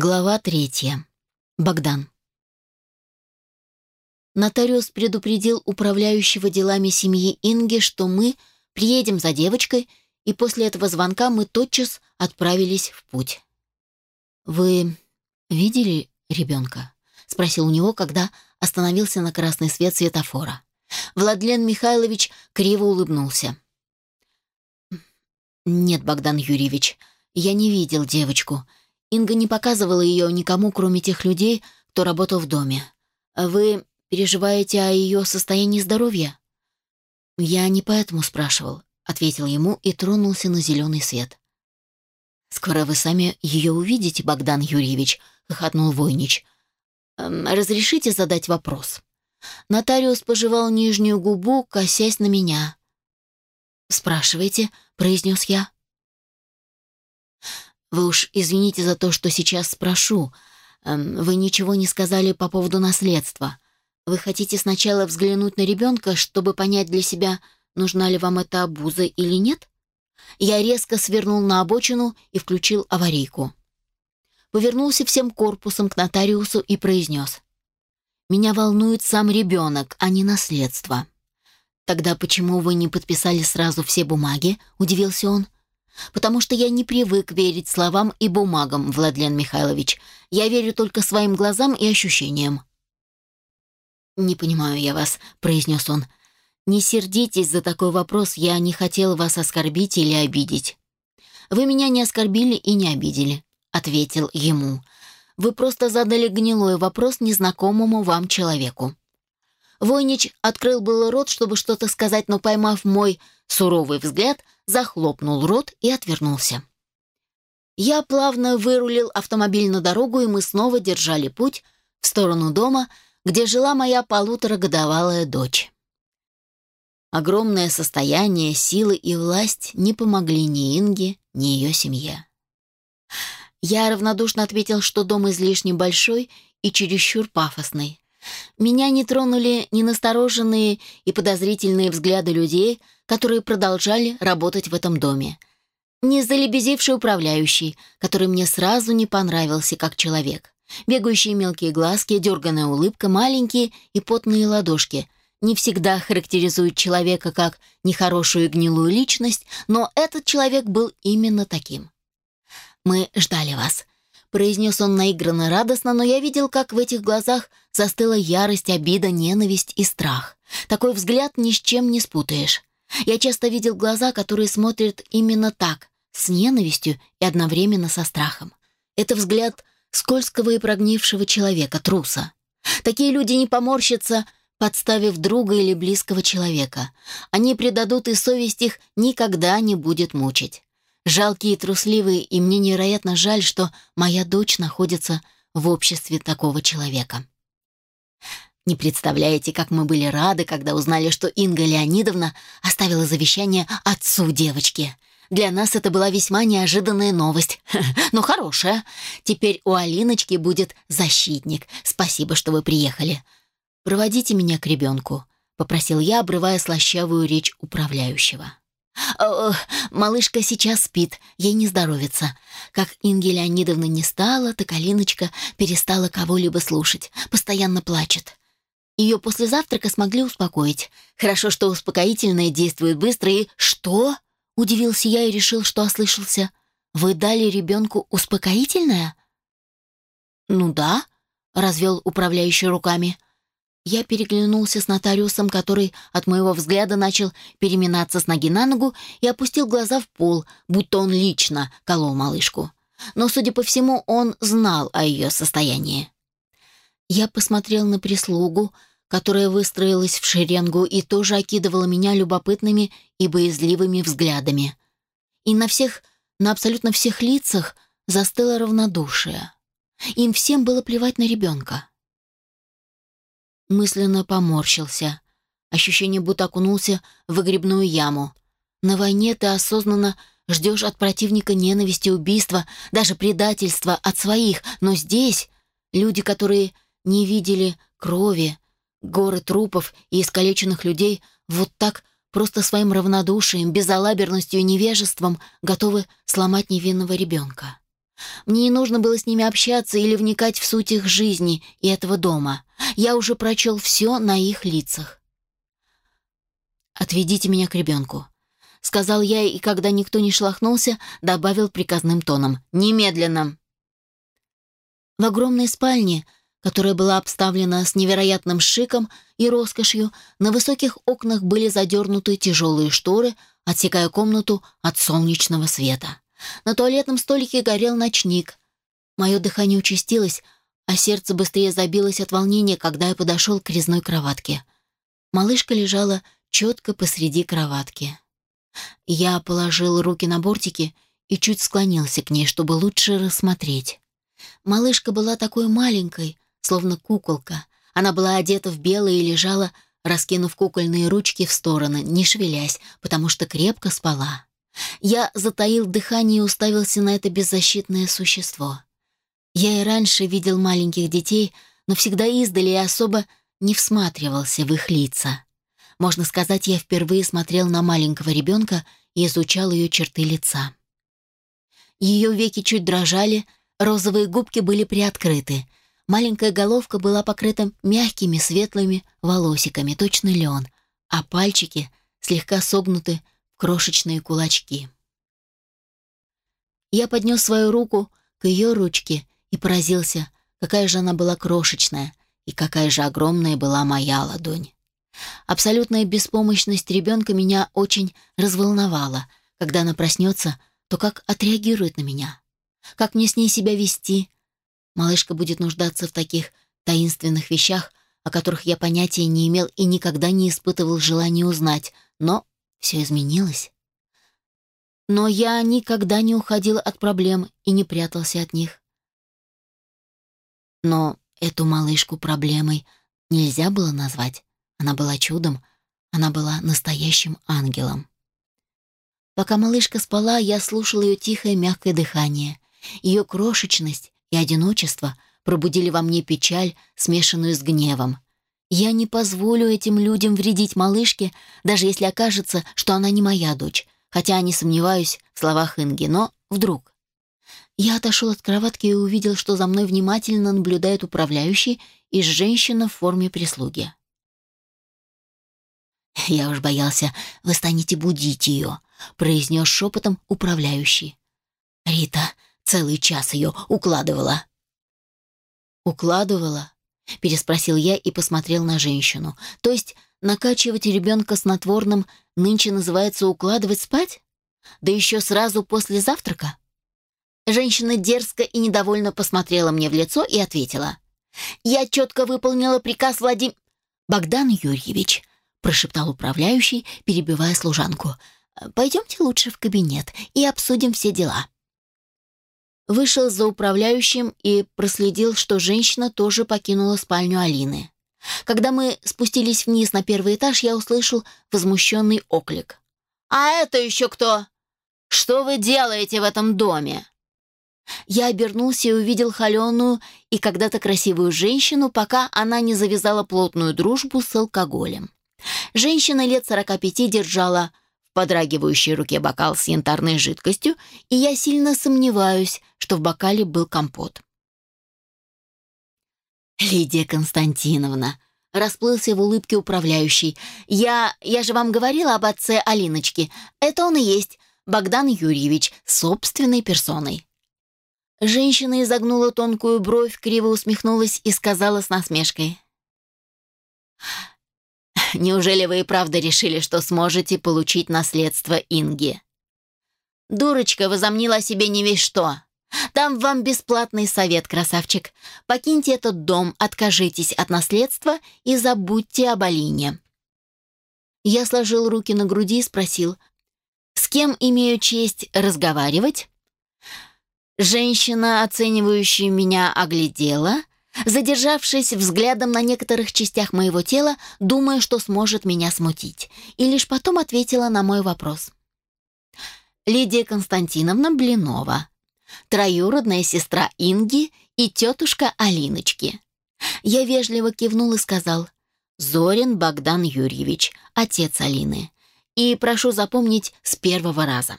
Глава третья. Богдан. Нотариус предупредил управляющего делами семьи Инги, что мы приедем за девочкой, и после этого звонка мы тотчас отправились в путь. «Вы видели ребенка?» — спросил у него, когда остановился на красный свет светофора. Владлен Михайлович криво улыбнулся. «Нет, Богдан Юрьевич, я не видел девочку. Инга не показывала ее никому, кроме тех людей, кто работал в доме. Вы переживаете о ее состоянии здоровья?» «Я не поэтому спрашивал», — ответил ему и тронулся на зеленый свет. «Скоро вы сами ее увидите, Богдан Юрьевич», — хохотнул Войнич. «Эм, «Разрешите задать вопрос?» Нотариус пожевал нижнюю губу, косясь на меня. «Спрашивайте», — произнес я. «Вы уж извините за то, что сейчас спрошу. Эм, вы ничего не сказали по поводу наследства. Вы хотите сначала взглянуть на ребенка, чтобы понять для себя, нужна ли вам эта обуза или нет?» Я резко свернул на обочину и включил аварийку. Повернулся всем корпусом к нотариусу и произнес. «Меня волнует сам ребенок, а не наследство». «Тогда почему вы не подписали сразу все бумаги?» — удивился он. «Потому что я не привык верить словам и бумагам, Владлен Михайлович. Я верю только своим глазам и ощущениям». «Не понимаю я вас», — произнес он. «Не сердитесь за такой вопрос, я не хотел вас оскорбить или обидеть». «Вы меня не оскорбили и не обидели», — ответил ему. «Вы просто задали гнилой вопрос незнакомому вам человеку. Войнич открыл было рот, чтобы что-то сказать, но, поймав мой суровый взгляд, захлопнул рот и отвернулся. Я плавно вырулил автомобиль на дорогу, и мы снова держали путь в сторону дома, где жила моя полуторагодовалая дочь. Огромное состояние, силы и власть не помогли ни Инге, ни ее семье. Я равнодушно ответил, что дом излишне большой и чересчур пафосный. Меня не тронули ни настороженные и подозрительные взгляды людей, которые продолжали работать в этом доме. Не залебезивший управляющий, который мне сразу не понравился как человек. Бегающие мелкие глазки, дерганная улыбка, маленькие и потные ладошки не всегда характеризуют человека как нехорошую и гнилую личность, но этот человек был именно таким. «Мы ждали вас», произнес он наигранно радостно, но я видел, как в этих глазах застыла ярость, обида, ненависть и страх. Такой взгляд ни с чем не спутаешь. Я часто видел глаза, которые смотрят именно так, с ненавистью и одновременно со страхом. Это взгляд скользкого и прогнившего человека, труса. Такие люди не поморщатся, подставив друга или близкого человека. Они предадут, и совесть их никогда не будет мучить. Жалкие и трусливые, и мне невероятно жаль, что моя дочь находится в обществе такого человека. Не представляете, как мы были рады, когда узнали, что Инга Леонидовна оставила завещание отцу девочки. Для нас это была весьма неожиданная новость, но хорошая. Теперь у Алиночки будет защитник. Спасибо, что вы приехали. Проводите меня к ребенку, попросил я, обрывая слащавую речь управляющего. Э, малышка сейчас спит, ей не здоровится. Как Инги Леонидовна не стала, так Алиночка перестала кого-либо слушать, постоянно плачет. Ее после завтрака смогли успокоить. Хорошо, что успокоительное действует быстро и... Что? Удивился я и решил, что ослышался. Вы дали ребенку успокоительное? Ну да, развел управляющий руками. Я переглянулся с нотариусом, который от моего взгляда начал переминаться с ноги на ногу и опустил глаза в пол, будто он лично колол малышку. Но, судя по всему, он знал о ее состоянии. Я посмотрел на прислугу, которая выстроилась в шеренгу и тоже окидывала меня любопытными и боязливыми взглядами. И на всех, на абсолютно всех лицах застыло равнодушие. Им всем было плевать на ребенка. Мысленно поморщился. Ощущение, будто окунулся в выгребную яму. На войне ты осознанно ждешь от противника ненависти, убийства, даже предательства от своих, но здесь люди, которые не видели крови, горы трупов и искалеченных людей, вот так просто своим равнодушием, безалаберностью и невежеством готовы сломать невинного ребенка. Мне не нужно было с ними общаться или вникать в суть их жизни и этого дома. Я уже прочел все на их лицах. «Отведите меня к ребенку», — сказал я, и когда никто не шлахнулся, добавил приказным тоном. «Немедленно!» В огромной спальне, которая была обставлена с невероятным шиком и роскошью, на высоких окнах были задернуты тяжелые шторы, отсекая комнату от солнечного света. На туалетном столике горел ночник. Мое дыхание участилось, а сердце быстрее забилось от волнения, когда я подошел к резной кроватке. Малышка лежала четко посреди кроватки. Я положил руки на бортики и чуть склонился к ней, чтобы лучше рассмотреть. Малышка была такой маленькой, словно куколка. Она была одета в белое и лежала, раскинув кукольные ручки в стороны, не шевелясь, потому что крепко спала. Я затаил дыхание и уставился на это беззащитное существо. Я и раньше видел маленьких детей, но всегда издали и особо не всматривался в их лица. Можно сказать, я впервые смотрел на маленького ребенка и изучал ее черты лица. Ее веки чуть дрожали, розовые губки были приоткрыты. Маленькая головка была покрыта мягкими светлыми волосиками, точно лен, а пальчики слегка согнуты крошечные кулачки. Я поднес свою руку к ее ручке и поразился, какая же она была крошечная и какая же огромная была моя ладонь. Абсолютная беспомощность ребенка меня очень разволновала. Когда она проснется, то как отреагирует на меня? Как мне с ней себя вести? Малышка будет нуждаться в таких таинственных вещах, о которых я понятия не имел и никогда не испытывал желания узнать, но все изменилось. Но я никогда не уходил от проблем и не прятался от них. Но эту малышку проблемой нельзя было назвать. Она была чудом, она была настоящим ангелом. Пока малышка спала, я слушал ее тихое мягкое дыхание. Ее крошечность и одиночество пробудили во мне печаль, смешанную с гневом. Я не позволю этим людям вредить малышке, даже если окажется, что она не моя дочь, хотя не сомневаюсь в словах Инги, но вдруг. Я отошел от кроватки и увидел, что за мной внимательно наблюдает управляющий и женщина в форме прислуги. «Я уж боялся, вы станете будить ее», — произнес шепотом управляющий. Рита целый час ее укладывала. «Укладывала?» Переспросил я и посмотрел на женщину. То есть накачивать ребенка снотворным нынче называется укладывать спать? Да еще сразу после завтрака? Женщина дерзко и недовольно посмотрела мне в лицо и ответила. «Я четко выполнила приказ Владим...» «Богдан Юрьевич», — прошептал управляющий, перебивая служанку, «пойдемте лучше в кабинет и обсудим все дела» вышел за управляющим и проследил, что женщина тоже покинула спальню Алины. Когда мы спустились вниз на первый этаж, я услышал возмущенный оклик. «А это еще кто? Что вы делаете в этом доме?» Я обернулся и увидел холеную и когда-то красивую женщину, пока она не завязала плотную дружбу с алкоголем. Женщина лет сорока пяти держала подрагивающей руке бокал с янтарной жидкостью, и я сильно сомневаюсь, что в бокале был компот. «Лидия Константиновна», — расплылся в улыбке управляющий, «я... я же вам говорила об отце Алиночки. Это он и есть, Богдан Юрьевич, собственной персоной». Женщина изогнула тонкую бровь, криво усмехнулась и сказала с насмешкой. Неужели вы и правда решили, что сможете получить наследство Инги? Дурочка возомнила о себе не весь что. Там вам бесплатный совет, красавчик. Покиньте этот дом, откажитесь от наследства и забудьте об Алине. Я сложил руки на груди и спросил, «С кем имею честь разговаривать?» Женщина, оценивающая меня, оглядела — задержавшись взглядом на некоторых частях моего тела, думая, что сможет меня смутить, и лишь потом ответила на мой вопрос. Лидия Константиновна Блинова, троюродная сестра Инги и тетушка Алиночки. Я вежливо кивнул и сказал «Зорин Богдан Юрьевич, отец Алины, и прошу запомнить с первого раза».